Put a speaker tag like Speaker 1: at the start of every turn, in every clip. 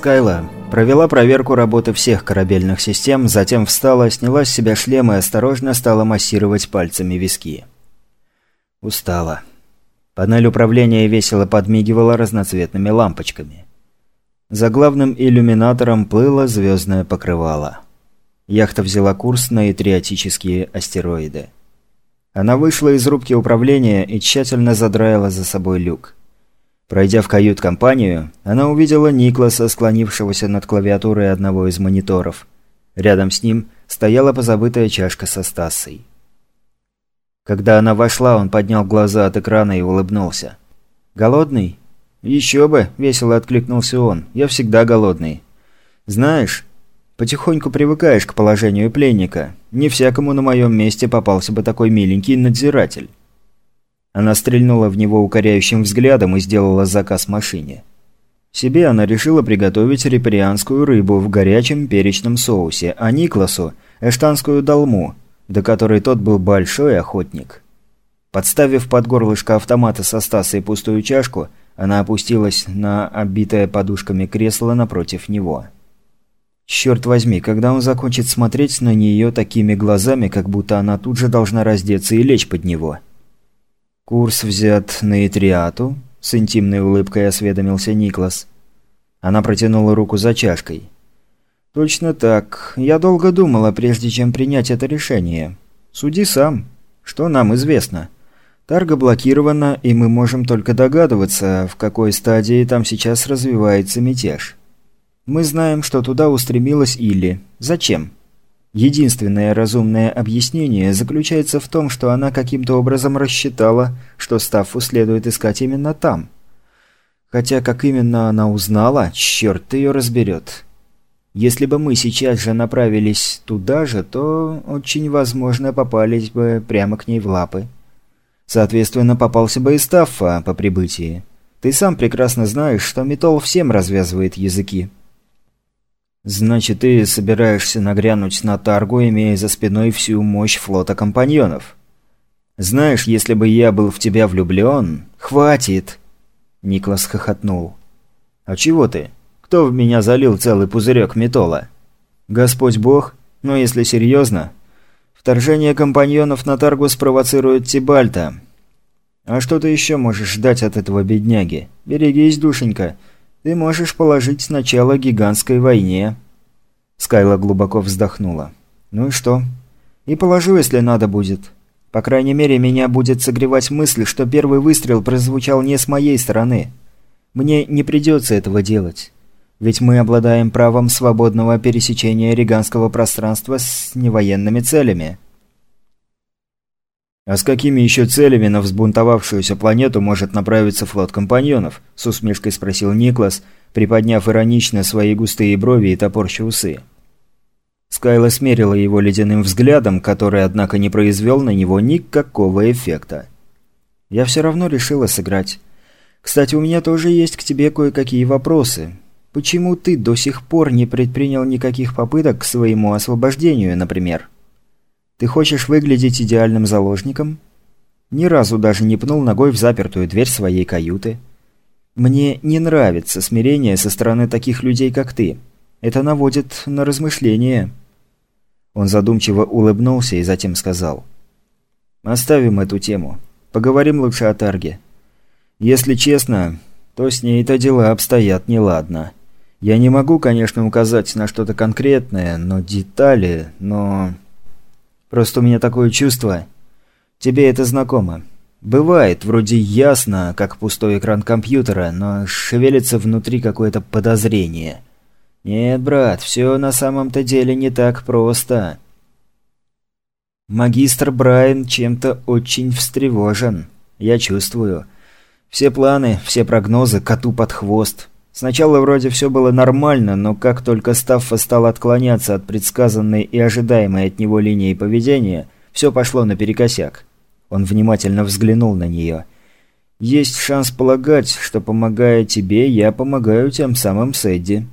Speaker 1: Скайла провела проверку работы всех корабельных систем, затем встала, сняла с себя шлем и осторожно стала массировать пальцами виски. Устала. Панель управления весело подмигивала разноцветными лампочками. За главным иллюминатором плыло звездное покрывало. Яхта взяла курс на этриотические астероиды. Она вышла из рубки управления и тщательно задраила за собой люк. Пройдя в кают-компанию, она увидела Никласа, склонившегося над клавиатурой одного из мониторов. Рядом с ним стояла позабытая чашка со Стасой. Когда она вошла, он поднял глаза от экрана и улыбнулся. «Голодный?» «Еще бы!» – весело откликнулся он. «Я всегда голодный. Знаешь, потихоньку привыкаешь к положению пленника. Не всякому на моем месте попался бы такой миленький надзиратель». Она стрельнула в него укоряющим взглядом и сделала заказ машине. Себе она решила приготовить репарианскую рыбу в горячем перечном соусе, а Никласу – эштанскую долму, до которой тот был большой охотник. Подставив под горлышко автомата со Стасой пустую чашку, она опустилась на оббитое подушками кресло напротив него. Черт возьми, когда он закончит смотреть на нее такими глазами, как будто она тут же должна раздеться и лечь под него – «Курс взят на Итриату?» – с интимной улыбкой осведомился Никлас. Она протянула руку за чашкой. «Точно так. Я долго думала, прежде чем принять это решение. Суди сам. Что нам известно?» Тарга блокирована, и мы можем только догадываться, в какой стадии там сейчас развивается мятеж. Мы знаем, что туда устремилась Илли. Зачем? Единственное разумное объяснение заключается в том, что она каким-то образом рассчитала, что Стаффу следует искать именно там. Хотя как именно она узнала, черт ее разберет. Если бы мы сейчас же направились туда же, то очень возможно попались бы прямо к ней в лапы. Соответственно, попался бы и Стаффа по прибытии. Ты сам прекрасно знаешь, что Метол всем развязывает языки. «Значит, ты собираешься нагрянуть на Таргу, имея за спиной всю мощь флота компаньонов?» «Знаешь, если бы я был в тебя влюблен...» «Хватит!» Никлас хохотнул. «А чего ты? Кто в меня залил целый пузырек металла?» «Господь Бог? Но если серьезно...» «Вторжение компаньонов на Таргу спровоцирует Тибальта. А что ты еще можешь ждать от этого бедняги? Берегись, душенька. Ты можешь положить начало гигантской войне». Скайла глубоко вздохнула. «Ну и что?» «И положу, если надо будет. По крайней мере, меня будет согревать мысль, что первый выстрел прозвучал не с моей стороны. Мне не придется этого делать. Ведь мы обладаем правом свободного пересечения риганского пространства с невоенными целями».
Speaker 2: «А с какими еще целями на взбунтовавшуюся планету может направиться флот компаньонов?» – с усмешкой спросил Никлас, приподняв иронично свои густые брови и топорща усы.
Speaker 1: Скайла смерила его ледяным взглядом, который, однако, не произвел на него никакого эффекта. «Я все равно решила сыграть. Кстати, у меня тоже есть к тебе кое-какие вопросы. Почему ты до сих пор не предпринял никаких попыток к своему освобождению, например?» Ты хочешь выглядеть идеальным заложником? Ни разу даже не пнул ногой в запертую дверь своей каюты. Мне не нравится смирение со стороны таких людей, как ты. Это наводит на размышления. Он задумчиво улыбнулся и затем сказал. «Оставим эту тему. Поговорим лучше о Тарге. Если честно, то с ней-то дела обстоят неладно. Я не могу, конечно, указать на что-то конкретное, но детали, но...» Просто у меня такое чувство. Тебе это знакомо. Бывает, вроде ясно, как пустой экран компьютера, но шевелится внутри какое-то подозрение. Нет, брат, все на самом-то деле не так просто. Магистр Брайан чем-то очень встревожен. Я чувствую. Все планы, все прогнозы коту под хвост. Сначала вроде все было нормально, но как только Стаффа стал отклоняться от предсказанной и ожидаемой от него линии поведения, все пошло наперекосяк. Он внимательно взглянул на нее. «Есть шанс полагать, что, помогая тебе, я помогаю тем самым Сэдди».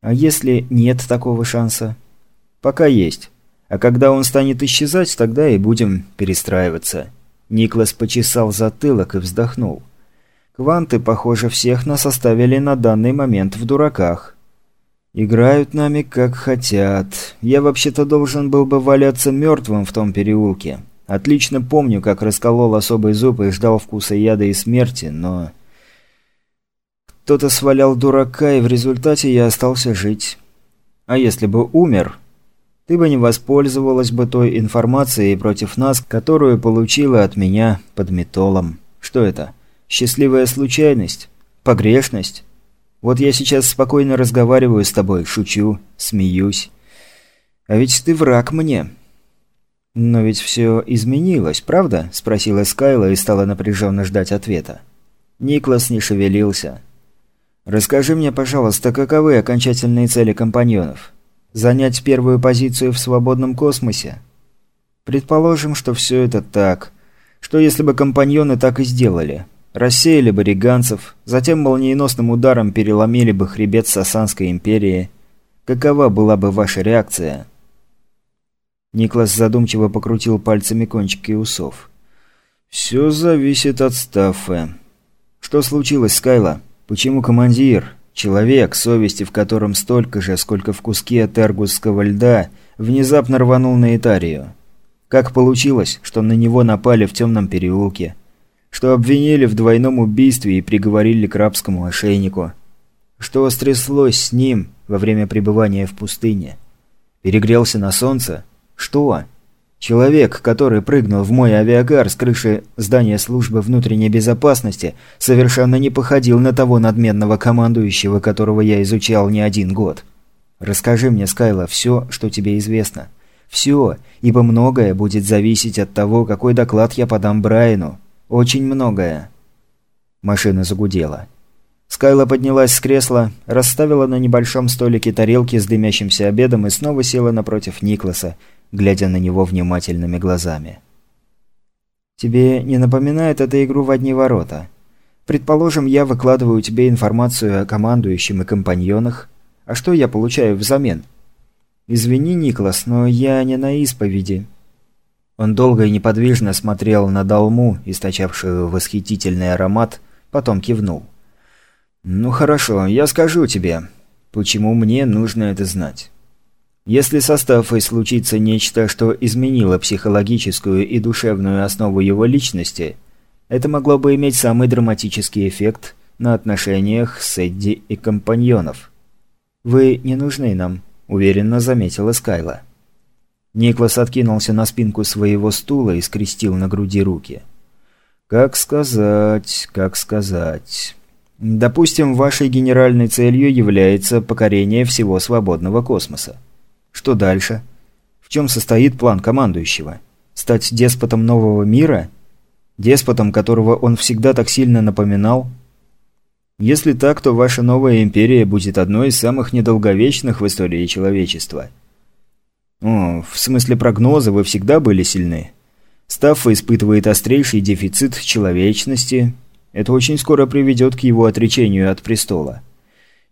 Speaker 1: «А если нет такого шанса?» «Пока есть. А когда он станет исчезать, тогда и будем перестраиваться». Никлас почесал затылок и вздохнул. Кванты, похоже, всех нас оставили на данный момент в дураках. Играют нами как хотят. Я вообще-то должен был бы валяться мертвым в том переулке. Отлично помню, как расколол особый зуб и ждал вкуса яда и смерти, но... Кто-то свалял дурака, и в результате я остался жить. А если бы умер, ты бы не воспользовалась бы той информацией против нас, которую получила от меня под метолом. Что это? Счастливая случайность? Погрешность? Вот я сейчас спокойно разговариваю с тобой, шучу, смеюсь. А ведь ты враг мне. Но ведь все изменилось, правда? Спросила Скайла и стала напряженно ждать ответа. Никлас не шевелился. «Расскажи мне, пожалуйста, каковы окончательные цели компаньонов?» Занять первую позицию в свободном космосе? Предположим, что все это так. Что если бы компаньоны так и сделали? Рассеяли бы риганцев, затем молниеносным ударом переломили бы хребет Сасанской империи. Какова была бы ваша реакция? Никлас задумчиво покрутил пальцами кончики усов. «Все зависит от Стаффы. Что случилось, Скайла? Почему командир?» Человек, совести в котором столько же, сколько в куске тергусского льда, внезапно рванул на Итарию. Как получилось, что на него напали в темном переулке? Что обвинили в двойном убийстве и приговорили к рабскому ошейнику? Что стряслось с ним во время пребывания в пустыне? Перегрелся на солнце? Что? Человек, который прыгнул в мой авиакар с крыши здания службы внутренней безопасности, совершенно не походил на того надменного командующего, которого я изучал не один год. Расскажи мне, Скайла, все, что тебе известно. Все, ибо многое будет зависеть от того, какой доклад я подам Брайану. Очень многое. Машина загудела. Скайла поднялась с кресла, расставила на небольшом столике тарелки с дымящимся обедом и снова села напротив Никласа, глядя на него внимательными глазами. «Тебе не напоминает это игру в одни ворота? Предположим, я выкладываю тебе информацию о командующем и компаньонах. А что я получаю взамен?» «Извини, Никлас, но я не на исповеди». Он долго и неподвижно смотрел на долму, источавшую восхитительный аромат, потом кивнул. «Ну хорошо, я скажу тебе, почему мне нужно это знать. Если со Стаффой случится нечто, что изменило психологическую и душевную основу его личности, это могло бы иметь самый драматический эффект на отношениях с Эдди и компаньонов. «Вы не нужны нам», – уверенно заметила Скайла. Никлас откинулся на спинку своего стула и скрестил на груди руки. «Как сказать, как сказать...» Допустим, вашей генеральной целью является покорение всего свободного космоса. Что дальше? В чем состоит план командующего? Стать деспотом нового мира? Деспотом, которого он всегда так сильно напоминал? Если так, то ваша новая империя будет одной из самых недолговечных в истории человечества. О, в смысле прогноза вы всегда были сильны. Стаффа испытывает острейший дефицит человечности. Это очень скоро приведет к его отречению от престола.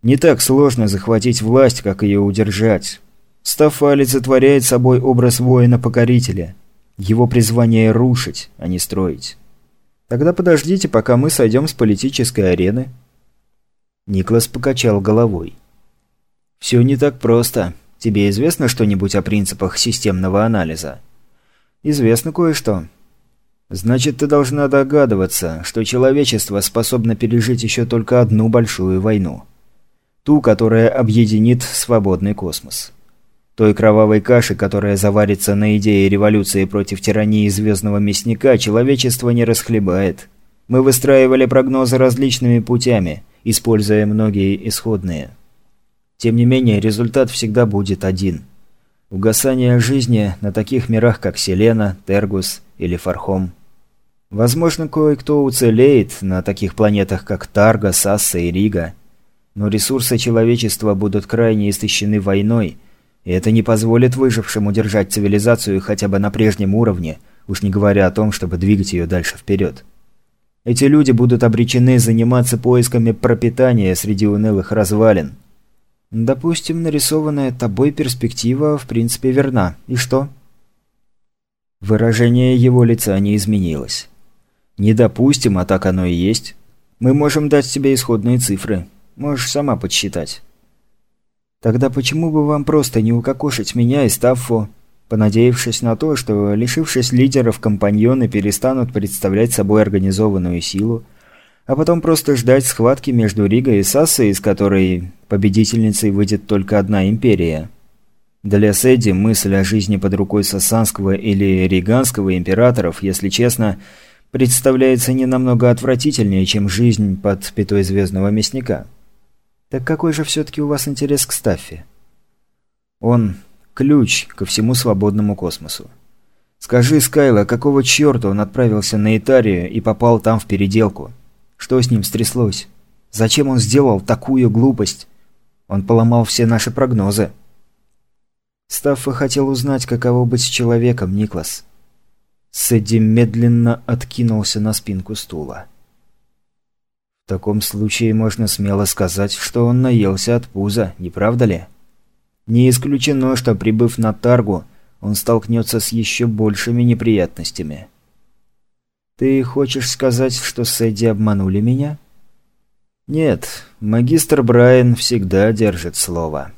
Speaker 1: Не так сложно захватить власть, как ее удержать. Стаффа олицетворяет собой образ воина-покорителя. Его призвание – рушить, а не строить. Тогда подождите, пока мы сойдем с политической арены. Никлас покачал головой. «Все не так просто. Тебе известно что-нибудь о принципах системного анализа?» «Известно кое-что». «Значит, ты должна догадываться, что человечество способно пережить еще только одну большую войну. Ту, которая объединит свободный космос». Той кровавой каши, которая заварится на идее революции против тирании звездного мясника, человечество не расхлебает. Мы выстраивали прогнозы различными путями, используя многие исходные. Тем не менее, результат всегда будет один. Угасание жизни на таких мирах, как Селена, Тергус или Фархом. Возможно, кое-кто уцелеет на таких планетах, как Тарга, Сасса и Рига. Но ресурсы человечества будут крайне истощены войной – и это не позволит выжившим удержать цивилизацию хотя бы на прежнем уровне, уж не говоря о том, чтобы двигать ее дальше вперед. Эти люди будут обречены заниматься поисками пропитания среди унылых развалин. Допустим, нарисованная тобой перспектива в принципе верна. И что? Выражение его лица не изменилось. Не допустим, а так оно и есть. Мы можем дать тебе исходные цифры. Можешь сама подсчитать. Тогда почему бы вам просто не укокошить меня и Стаффу, понадеявшись на то, что, лишившись лидеров, компаньоны перестанут представлять собой организованную силу, а потом просто ждать схватки между Ригой и Сассой, из которой победительницей выйдет только одна империя. Для Сэдди мысль о жизни под рукой сассанского или риганского императоров, если честно, представляется не намного отвратительнее, чем жизнь под пятой звездного мясника. Так какой же все-таки у вас интерес к Стаффе? Он – ключ ко всему свободному космосу. Скажи, Скайла, какого черта он отправился на Итарию и попал там в переделку? Что с ним стряслось? Зачем он сделал такую глупость? Он поломал все наши прогнозы. Стаффа хотел узнать, каково быть человеком, Никлас. Сэдди медленно откинулся на спинку стула. В таком случае можно смело сказать, что он наелся от пуза, не правда ли? Не исключено, что, прибыв на Таргу, он столкнется с еще большими неприятностями. «Ты хочешь сказать, что Сэдди обманули меня?» «Нет, магистр Брайан всегда держит слово».